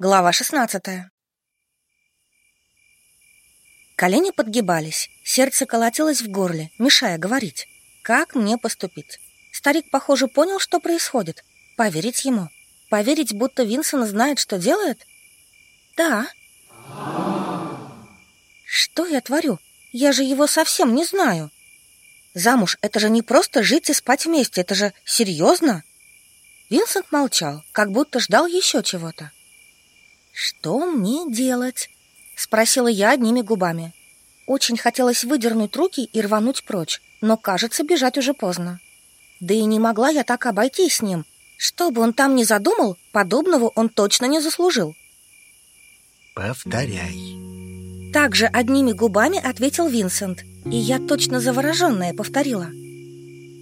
Глава шестнадцатая. Колени подгибались, сердце колотилось в горле, мешая говорить. Как мне поступить? Старик, похоже, понял, что происходит. Поверить ему? Поверить, будто Винсон знает, что делает? Да. Что я творю? Я же его совсем не знаю. Замуж — это же не просто жить и спать вместе, это же серьезно. Винсент молчал, как будто ждал еще чего-то. «Что мне делать?» — спросила я одними губами. Очень хотелось выдернуть руки и рвануть прочь, но, кажется, бежать уже поздно. Да и не могла я так обойтись с ним. Что бы он там ни задумал, подобного он точно не заслужил. «Повторяй». Также одними губами ответил Винсент, и я точно завороженная повторила.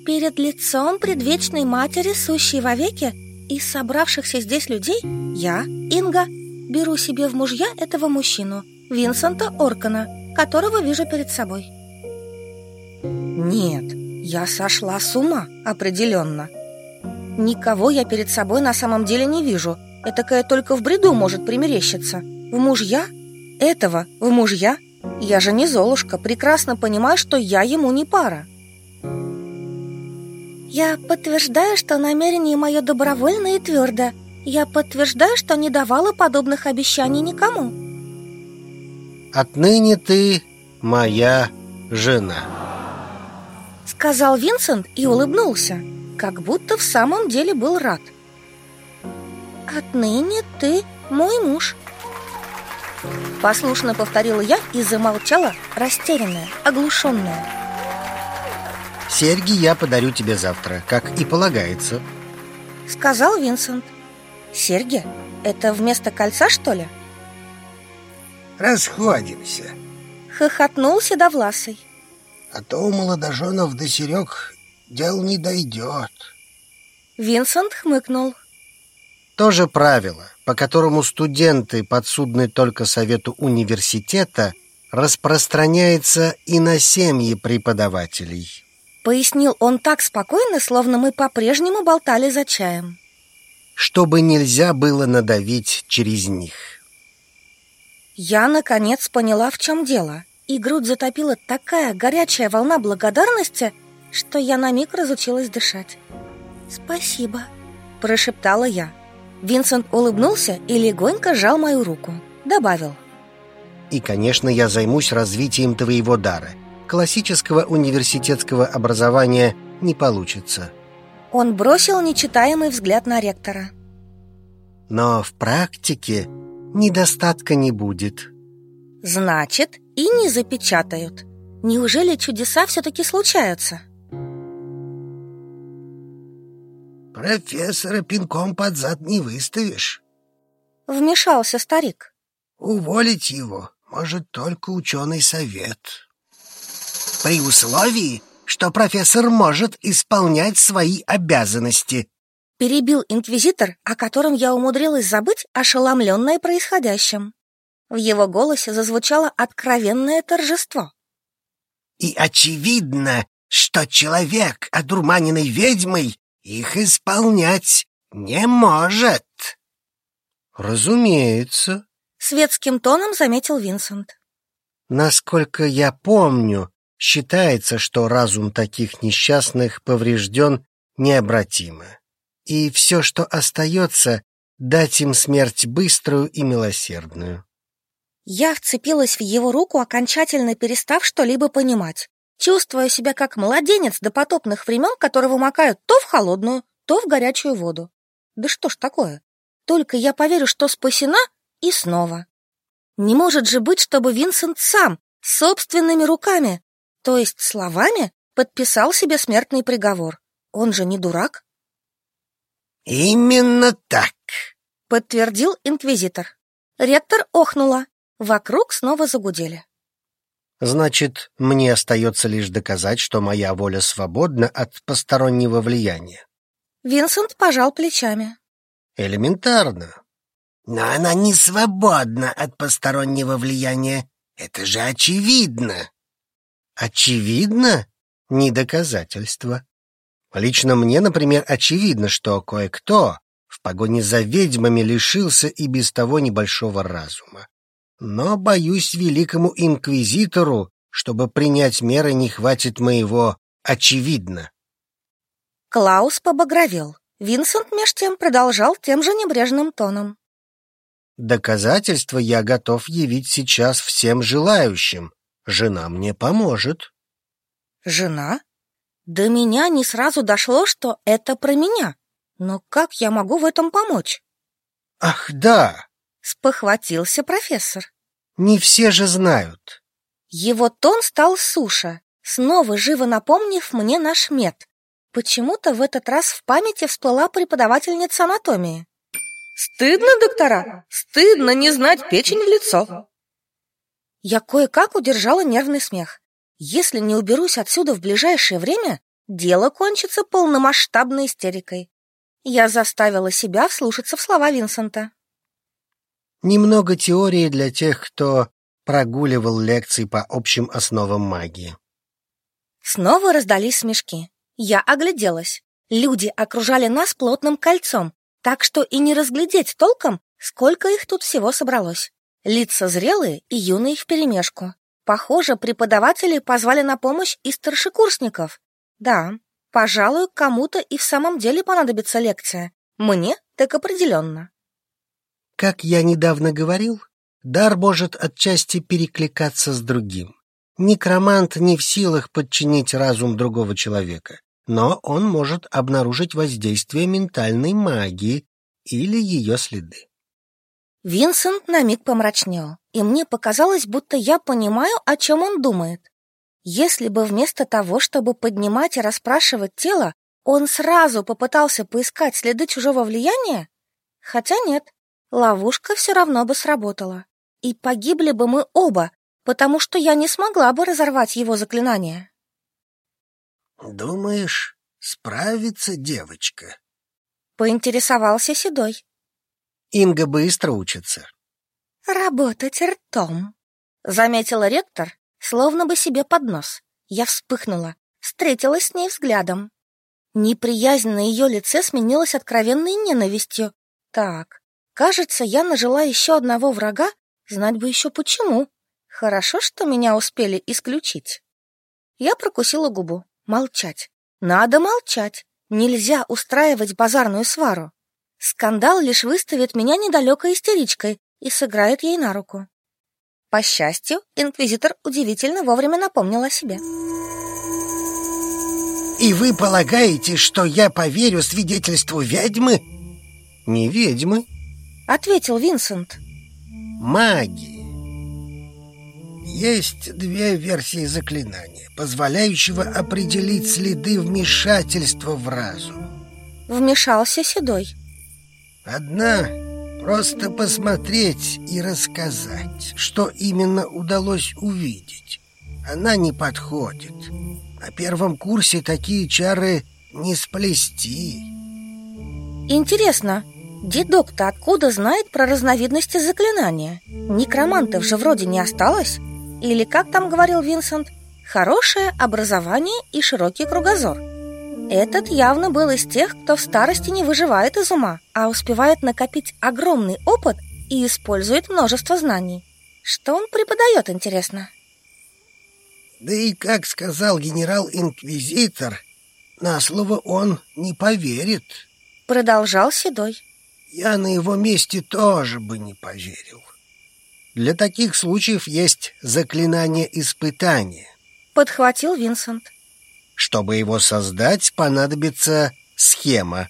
«Перед лицом предвечной матери, сущей вовеки, и собравшихся здесь людей, я, Инга, беру себе в мужья этого мужчину, Винсента Оркана, которого вижу перед собой. Нет, я сошла с ума, определенно. Никого я перед собой на самом деле не вижу. Этакое только в бреду может примерещиться. В мужья? Этого в мужья? Я же не Золушка, прекрасно понимаю, что я ему не пара. Я подтверждаю, что намерение мое добровольное и твердое, я подтверждаю, что не давала подобных обещаний никому. Отныне ты моя жена. Сказал Винсент и улыбнулся, как будто в самом деле был рад. Отныне ты мой муж. Послушно повторила я и замолчала, растерянная, оглушенная. Серьги я подарю тебе завтра, как и полагается. Сказал Винсент. Серьги? Это вместо кольца, что ли? Расходимся. Хохотнул седовласый А то у молодоженов до серег дел не дойдет Винсент хмыкнул. То же правило, по которому студенты подсудны только совету университета Распространяется и на семьи преподавателей. Пояснил он так спокойно, словно мы по-прежнему болтали за чаем чтобы нельзя было надавить через них. Я, наконец, поняла, в чем дело, и грудь затопила такая горячая волна благодарности, что я на миг разучилась дышать. «Спасибо», – прошептала я. Винсент улыбнулся и легонько сжал мою руку. Добавил. «И, конечно, я займусь развитием твоего дара. Классического университетского образования не получится». Он бросил нечитаемый взгляд на ректора. Но в практике недостатка не будет. Значит, и не запечатают. Неужели чудеса все-таки случаются? Профессора пинком под зад не выставишь. Вмешался старик. Уволить его может только ученый совет. При условии, что профессор может исполнять свои обязанности. Перебил инквизитор, о котором я умудрилась забыть, ошеломленное происходящим. В его голосе зазвучало откровенное торжество. И очевидно, что человек, одурманенный ведьмой, их исполнять не может. Разумеется, светским тоном заметил Винсент. Насколько я помню, Считается, что разум таких несчастных поврежден необратимо. И все, что остается, дать им смерть быструю и милосердную. Я вцепилась в его руку, окончательно перестав что-либо понимать, чувствуя себя как младенец до потопных времен, которого макают то в холодную, то в горячую воду. Да что ж такое? Только я поверю, что спасена, и снова. Не может же быть, чтобы Винсент сам, собственными руками, то есть словами подписал себе смертный приговор. Он же не дурак. Именно так, подтвердил инквизитор. Ректор охнула. Вокруг снова загудели. Значит, мне остается лишь доказать, что моя воля свободна от постороннего влияния. Винсент пожал плечами. Элементарно. Но она не свободна от постороннего влияния. Это же очевидно. Очевидно? Не доказательство. Лично мне, например, очевидно, что кое-кто, в погоне за ведьмами лишился и без того небольшого разума. Но, боюсь, великому инквизитору, чтобы принять меры, не хватит моего «очевидно». Клаус побагровел. Винсент меж тем продолжал тем же небрежным тоном. Доказательства я готов явить сейчас всем желающим. Жена мне поможет. Жена? До меня не сразу дошло, что это про меня. Но как я могу в этом помочь? Ах, да! Спохватился профессор. Не все же знают. Его тон стал суше, снова живо напомнив мне наш мед. Почему-то в этот раз в памяти всплыла преподавательница анатомии. Стыдно, доктора? Стыдно не знать печень в лицо. Я кое-как удержала нервный смех. Если не уберусь отсюда в ближайшее время, дело кончится полномасштабной истерикой. Я заставила себя вслушаться в слова Винсента. Немного теории для тех, кто прогуливал лекции по общим основам магии. Снова раздались смешки. Я огляделась. Люди окружали нас плотным кольцом, так что и не разглядеть толком, сколько их тут всего собралось. Лица зрелые и юные вперемешку. Похоже, преподаватели позвали на помощь и старшекурсников. Да, пожалуй, кому-то и в самом деле понадобится лекция. Мне так определенно. Как я недавно говорил, дар может отчасти перекликаться с другим. Некромант не в силах подчинить разум другого человека но он может обнаружить воздействие ментальной магии или ее следы. Винсент на миг помрачнел, и мне показалось, будто я понимаю, о чем он думает. Если бы вместо того, чтобы поднимать и расспрашивать тело, он сразу попытался поискать следы чужого влияния, хотя нет, ловушка все равно бы сработала, и погибли бы мы оба, потому что я не смогла бы разорвать его заклинание. «Думаешь, справится девочка?» Поинтересовался Седой. Инга быстро учится. «Работать ртом», — заметила ректор, словно бы себе под нос. Я вспыхнула, встретилась с ней взглядом. Неприязнь на ее лице сменилась откровенной ненавистью. Так, кажется, я нажила еще одного врага, знать бы еще почему. Хорошо, что меня успели исключить. Я прокусила губу. Молчать. Надо молчать. Нельзя устраивать базарную свару. Скандал лишь выставит меня недалекой истеричкой и сыграет ей на руку. По счастью, инквизитор удивительно вовремя напомнил о себе. «И вы полагаете, что я поверю свидетельству ведьмы?» «Не ведьмы», — ответил Винсент. «Маги. Есть две версии заклинания, позволяющего определить следы вмешательства в разум. Вмешался Седой. Одна — просто посмотреть и рассказать, что именно удалось увидеть. Она не подходит. На первом курсе такие чары не сплести. Интересно, дедок-то откуда знает про разновидности заклинания? Некромантов же вроде не осталось? Или, как там говорил Винсент, хорошее образование и широкий кругозор. Этот явно был из тех, кто в старости не выживает из ума, а успевает накопить огромный опыт и использует множество знаний. Что он преподает, интересно? Да и, как сказал генерал-инквизитор, на слово он не поверит. Продолжал Седой. Я на его месте тоже бы не поверил. Для таких случаев есть заклинание испытания. Подхватил Винсент. Чтобы его создать, понадобится схема,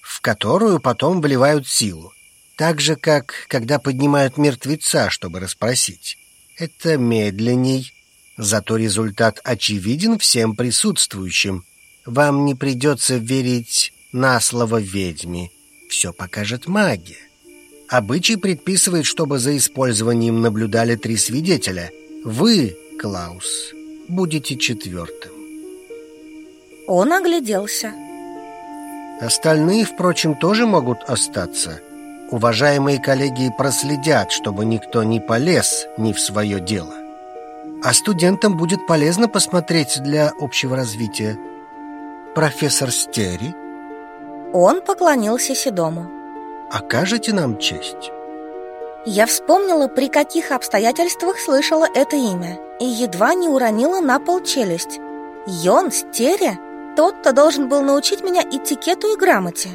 в которую потом вливают силу. Так же, как когда поднимают мертвеца, чтобы расспросить. Это медленней, зато результат очевиден всем присутствующим. Вам не придется верить на слово ведьме. Все покажет магия. Обычай предписывает, чтобы за использованием наблюдали три свидетеля. Вы, Клаус, будете четвертым. Он огляделся. Остальные, впрочем, тоже могут остаться. Уважаемые коллеги проследят, чтобы никто не полез не в свое дело. А студентам будет полезно посмотреть для общего развития. Профессор Стери? Он поклонился Седому. Окажете нам честь? Я вспомнила, при каких обстоятельствах слышала это имя, и едва не уронила на пол челюсть. Йон Стере? Тот, кто должен был научить меня этикету и грамоте.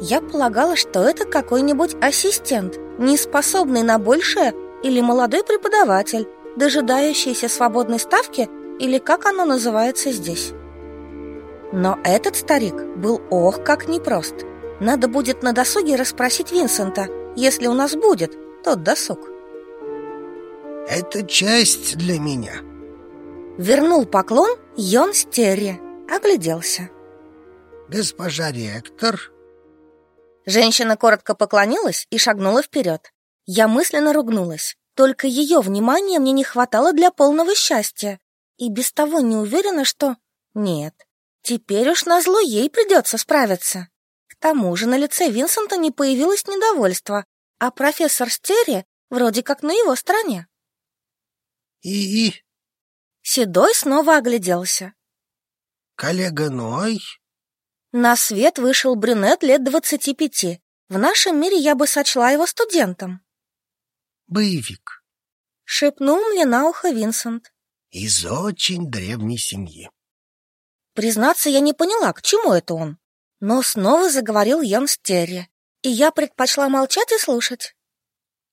Я полагала, что это какой-нибудь ассистент, не способный на большее, или молодой преподаватель, дожидающийся свободной ставки, или как оно называется здесь. Но этот старик был ох, как непрост. Надо будет на досуге расспросить Винсента, если у нас будет тот досуг. Это часть для меня. Вернул поклон Йон Стерри, огляделся. Госпожа ректор. Женщина коротко поклонилась и шагнула вперед. Я мысленно ругнулась. Только ее внимания мне не хватало для полного счастья. И без того не уверена, что... Нет, Теперь уж назло ей придется справиться. К тому же на лице Винсента не появилось недовольства, а профессор Стерри вроде как на его стороне. И... Седой снова огляделся. Коллега Ной? На свет вышел брюнет лет двадцати пяти. В нашем мире я бы сочла его студентом. Боевик. Шепнул мне на ухо Винсент. Из очень древней семьи. Признаться, я не поняла, к чему это он. Но снова заговорил Ян Стерри, и я предпочла молчать и слушать.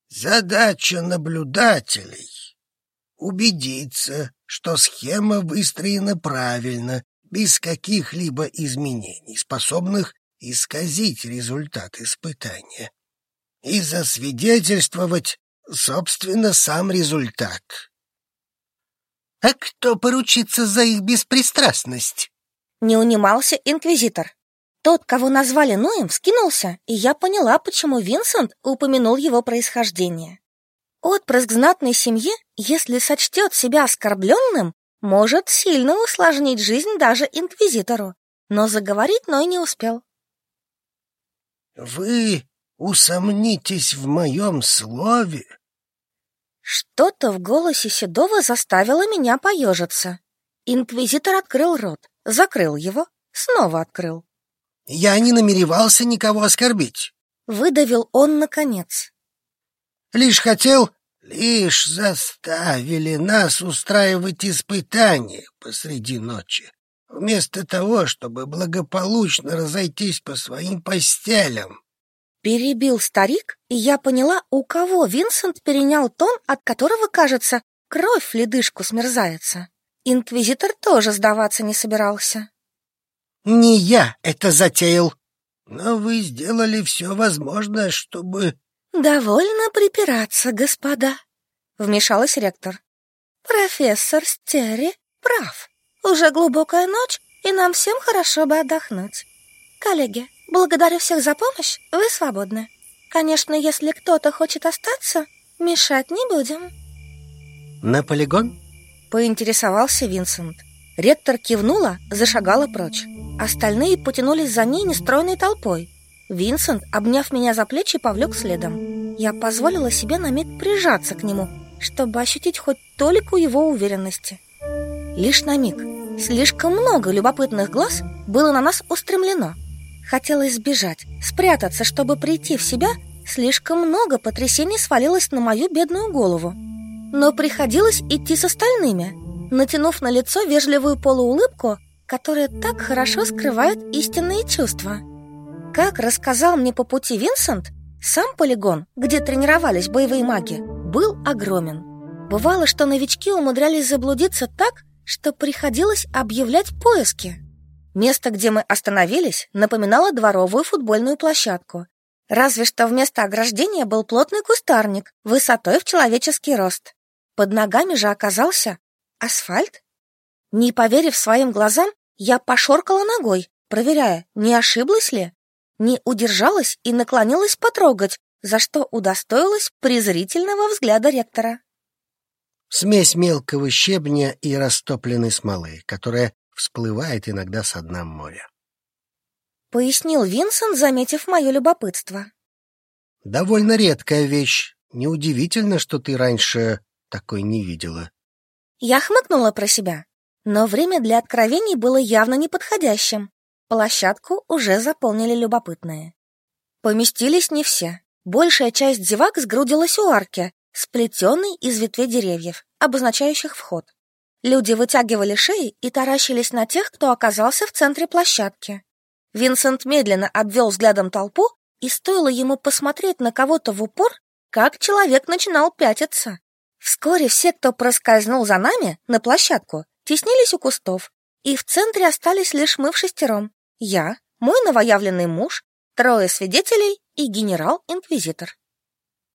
Задача наблюдателей — убедиться, что схема выстроена правильно, без каких-либо изменений, способных исказить результат испытания, и засвидетельствовать, собственно, сам результат. А кто поручится за их беспристрастность? Не унимался инквизитор. Тот, кого назвали Ноем, скинулся, и я поняла, почему Винсент упомянул его происхождение. Отпрыск знатной семьи, если сочтет себя оскорбленным, может сильно усложнить жизнь даже инквизитору, но заговорить Ной не успел. «Вы усомнитесь в моем слове?» Что-то в голосе Седова заставило меня поежиться. Инквизитор открыл рот, закрыл его, снова открыл. «Я не намеревался никого оскорбить», — выдавил он наконец. «Лишь хотел, лишь заставили нас устраивать испытания посреди ночи, вместо того, чтобы благополучно разойтись по своим постелям». Перебил старик, и я поняла, у кого Винсент перенял тон, от которого, кажется, кровь в ледышку смерзается. Инквизитор тоже сдаваться не собирался. «Не я это затеял, но вы сделали все возможное, чтобы...» «Довольно припираться, господа», — вмешалась ректор. «Профессор Стери прав. Уже глубокая ночь, и нам всем хорошо бы отдохнуть. Коллеги, благодарю всех за помощь, вы свободны. Конечно, если кто-то хочет остаться, мешать не будем». «На полигон?» поинтересовался Винсент. Ректор кивнула, зашагала прочь. Остальные потянулись за ней нестройной толпой. Винсент, обняв меня за плечи, повлек следом. Я позволила себе на миг прижаться к нему, чтобы ощутить хоть толику его уверенности. Лишь на миг. Слишком много любопытных глаз было на нас устремлено. Хотелось сбежать, спрятаться, чтобы прийти в себя. Слишком много потрясений свалилось на мою бедную голову но приходилось идти с остальными, натянув на лицо вежливую полуулыбку, которая так хорошо скрывает истинные чувства. Как рассказал мне по пути Винсент, сам полигон, где тренировались боевые маги, был огромен. Бывало, что новички умудрялись заблудиться так, что приходилось объявлять поиски. Место, где мы остановились, напоминало дворовую футбольную площадку. Разве что вместо ограждения был плотный кустарник высотой в человеческий рост. Под ногами же оказался асфальт. Не поверив своим глазам, я пошоркала ногой, проверяя, не ошиблась ли. Не удержалась и наклонилась потрогать, за что удостоилась презрительного взгляда ректора. Смесь мелкого щебня и растопленной смолы, которая всплывает иногда с дна моря. Пояснил Винсент, заметив мое любопытство. Довольно редкая вещь. Неудивительно, что ты раньше такой не видела. Я хмыкнула про себя, но время для откровений было явно неподходящим. Площадку уже заполнили любопытные. Поместились не все. Большая часть зевак сгрудилась у арки, сплетенной из ветвей деревьев, обозначающих вход. Люди вытягивали шеи и таращились на тех, кто оказался в центре площадки. Винсент медленно обвел взглядом толпу, и стоило ему посмотреть на кого-то в упор, как человек начинал пятиться. Вскоре все, кто проскользнул за нами на площадку, теснились у кустов, и в центре остались лишь мы в шестером. Я, мой новоявленный муж, трое свидетелей и генерал-инквизитор.